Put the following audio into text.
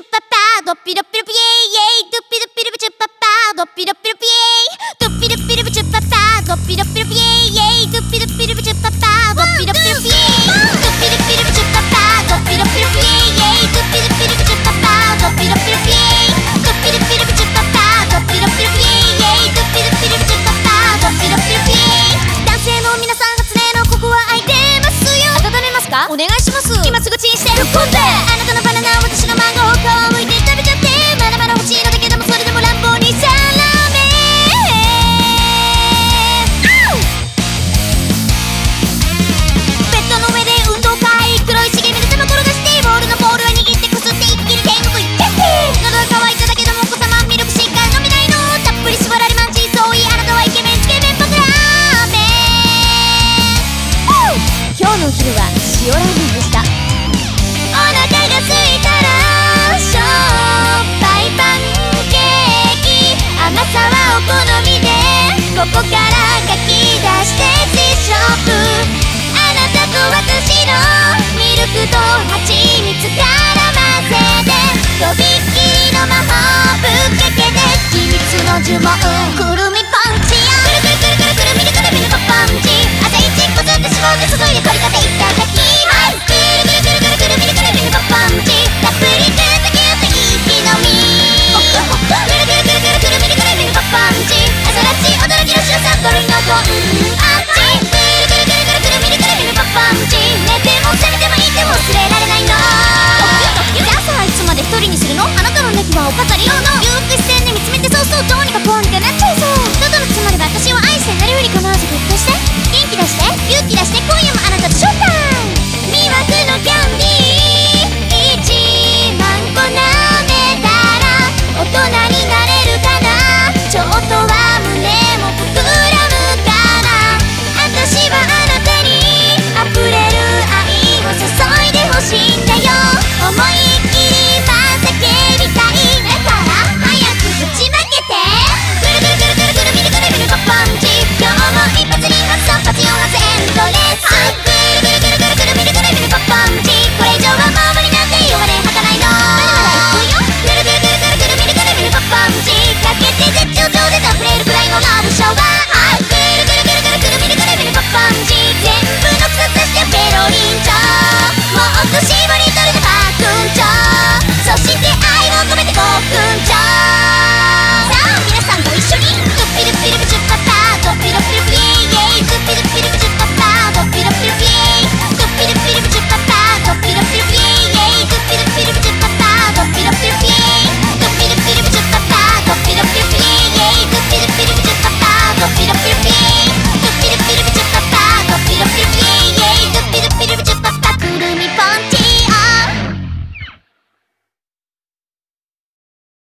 쭈빠빠 도삐도삐도삐 예이 도삐도삐도삐 쭈빠빠 도삐도삐도삐 도삐도삐도삐 쭈빠빠 도삐도삐도삐 예이. くる。み